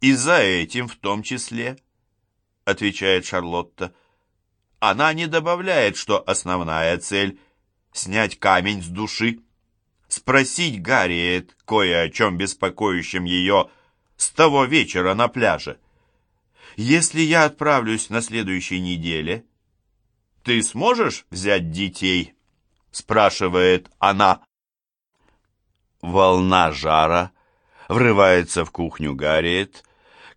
«И за этим в том числе», — отвечает Шарлотта. Она не добавляет, что основная цель — снять камень с души, спросить Гарриет кое о чем беспокоящем ее с того вечера на пляже. «Если я отправлюсь на следующей неделе, ты сможешь взять детей?» — спрашивает она. Волна жара врывается в кухню Гарриет,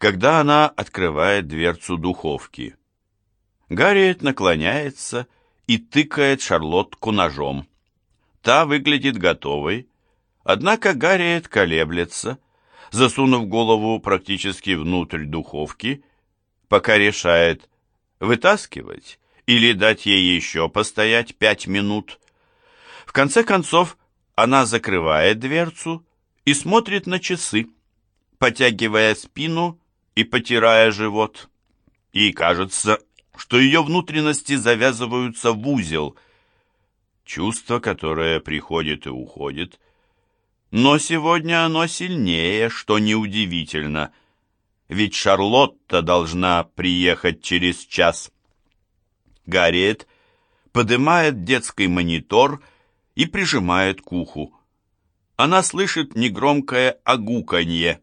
когда она открывает дверцу духовки. Гарриет наклоняется и тыкает шарлотку ножом. Та выглядит готовой, однако Гарриет колеблется, засунув голову практически внутрь духовки, пока решает, вытаскивать или дать ей еще постоять пять минут. В конце концов, она закрывает дверцу и смотрит на часы, потягивая спину и потирая живот. И кажется, что ее внутренности завязываются в узел. Чувство, которое приходит и уходит. Но сегодня оно сильнее, что неудивительно. Ведь Шарлотта должна приехать через час. Гарриет поднимает детский монитор и прижимает к уху. Она слышит негромкое огуканье,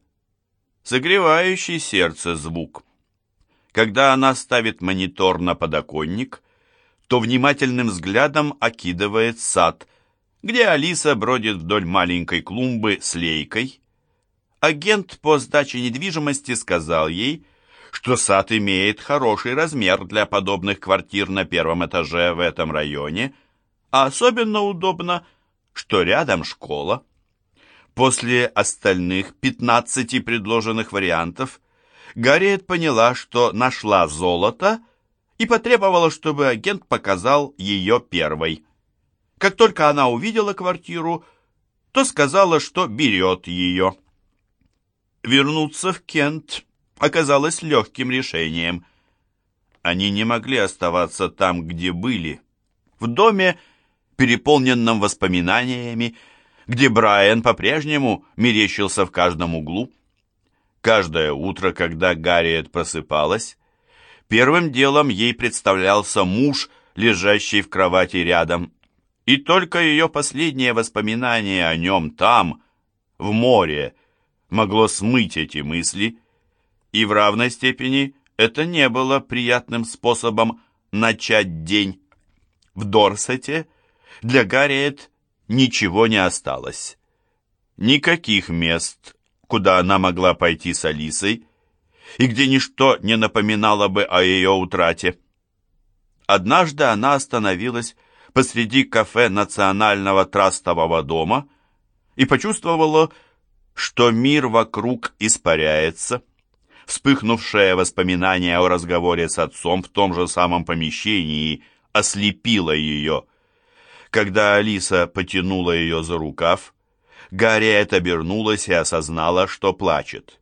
согревающий сердце звук. Когда она ставит монитор на подоконник, то внимательным взглядом окидывает сад, где Алиса бродит вдоль маленькой клумбы с лейкой. Агент по сдаче недвижимости сказал ей, что сад имеет хороший размер для подобных квартир на первом этаже в этом районе, а особенно удобно, что рядом школа. После остальных 15 предложенных вариантов Гарриет поняла, что нашла золото и потребовала, чтобы агент показал ее первой. Как только она увидела квартиру, то сказала, что берет ее. Вернуться в Кент оказалось легким решением. Они не могли оставаться там, где были, в доме, переполненном воспоминаниями, где Брайан по-прежнему мерещился в каждом углу. Каждое утро, когда Гарриет просыпалась, первым делом ей представлялся муж, лежащий в кровати рядом, и только ее последнее воспоминание о нем там, в море, могло смыть эти мысли, и в равной степени это не было приятным способом начать день. В Дорсете для Гарриет ничего не осталось. Никаких мест, куда она могла пойти с Алисой, и где ничто не напоминало бы о ее утрате. Однажды она остановилась посреди кафе Национального трастового дома и почувствовала, что мир вокруг испаряется. Вспыхнувшее воспоминание о разговоре с отцом в том же самом помещении ослепило ее – когда Алиса потянула ее за рукав, Гарриет обернулась и осознала, что плачет.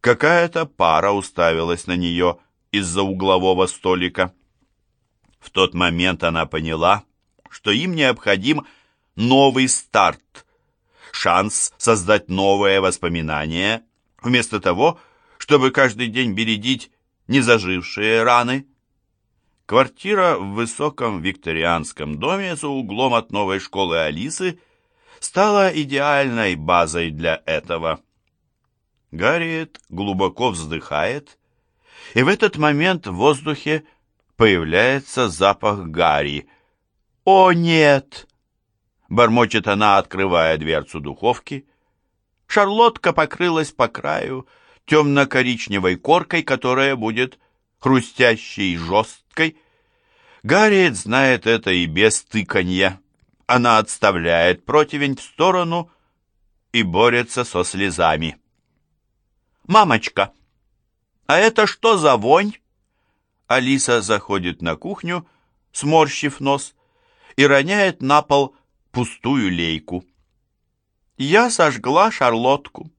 Какая-то пара уставилась на нее из-за углового столика. В тот момент она поняла, что им необходим новый старт, шанс создать новые воспоминания, вместо того, чтобы каждый день бередить незажившие раны. Квартира в высоком викторианском доме за углом от новой школы Алисы стала идеальной базой для этого. Гарриет глубоко вздыхает, и в этот момент в воздухе появляется запах Гарри. «О, нет!» — бормочет она, открывая дверцу духовки. Шарлотка покрылась по краю темно-коричневой коркой, которая будет хрустящей и жесткой. Гарриет знает это и без тыканья. Она отставляет противень в сторону и борется со слезами. «Мамочка, а это что за вонь?» Алиса заходит на кухню, сморщив нос, и роняет на пол пустую лейку. «Я сожгла шарлотку».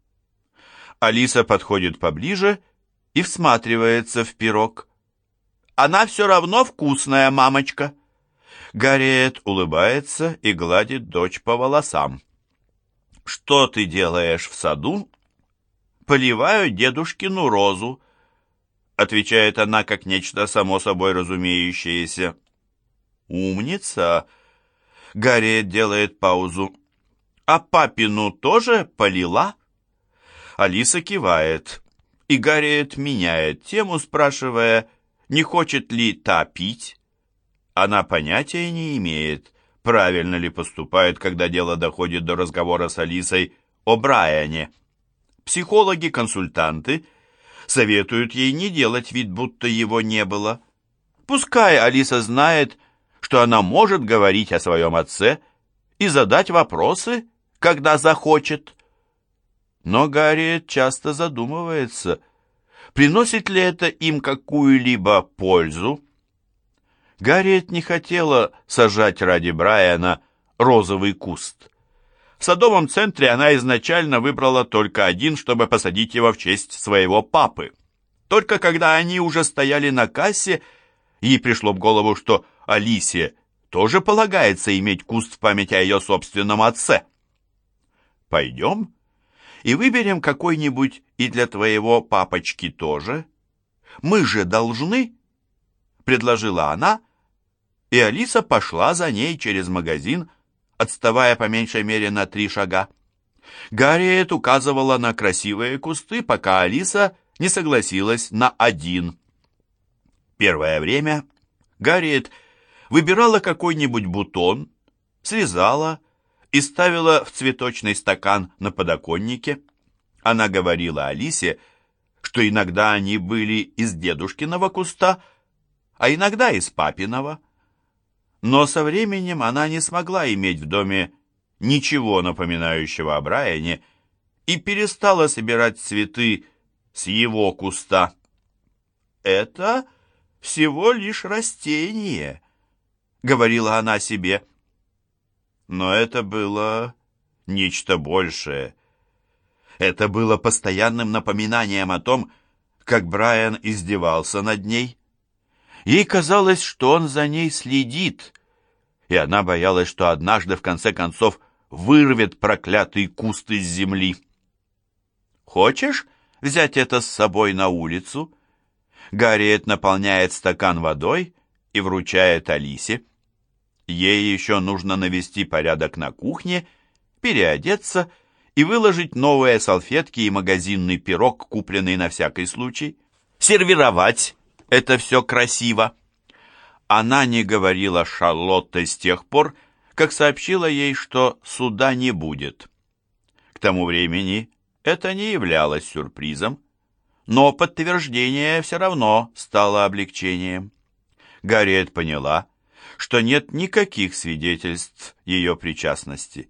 Алиса подходит поближе и всматривается в пирог. «Она все равно вкусная, мамочка!» Гарриет улыбается и гладит дочь по волосам. «Что ты делаешь в саду?» поливаю дедушкину розу», отвечает она как нечто само собой разумеющееся. «Умница!» Гарриет делает паузу. «А папину тоже полила?» Алиса кивает, и Гарриет меняет тему, спрашивая, не хочет ли та пить. Она понятия не имеет, правильно ли поступает, когда дело доходит до разговора с Алисой о Брайане. Психологи-консультанты советуют ей не делать вид, будто его не было. Пускай Алиса знает, что она может говорить о своем отце и задать вопросы, когда захочет. Но Гарри часто задумывается, приносит ли это им какую-либо пользу. Гарриет не хотела сажать ради Брайана розовый куст. В садовом центре она изначально выбрала только один, чтобы посадить его в честь своего папы. Только когда они уже стояли на кассе, ей пришло в голову, что Алисе тоже полагается иметь куст в память о ее собственном отце. «Пойдем и выберем какой-нибудь и для твоего папочки тоже. Мы же должны», — предложила она, и Алиса пошла за ней через магазин, отставая по меньшей мере на три шага. Гарриет указывала на красивые кусты, пока Алиса не согласилась на один. Первое время Гарриет выбирала какой-нибудь бутон, срезала и ставила в цветочный стакан на подоконнике. Она говорила Алисе, что иногда они были из дедушкиного куста, а иногда из папиного. Но со временем она не смогла иметь в доме ничего напоминающего о Брайане и перестала собирать цветы с его куста. «Это всего лишь растение», — говорила она себе. Но это было нечто большее. Это было постоянным напоминанием о том, как Брайан издевался над ней, Ей казалось, что он за ней следит, и она боялась, что однажды, в конце концов, вырвет проклятый куст из земли. «Хочешь взять это с собой на улицу?» Гарриет наполняет стакан водой и вручает Алисе. Ей еще нужно навести порядок на кухне, переодеться и выложить новые салфетки и магазинный пирог, купленный на всякий случай, сервировать это все красиво. Она не говорила Шарлотте с тех пор, как сообщила ей, что суда не будет. К тому времени это не являлось сюрпризом, но подтверждение все равно стало облегчением. Гарриет поняла, что нет никаких свидетельств ее причастности.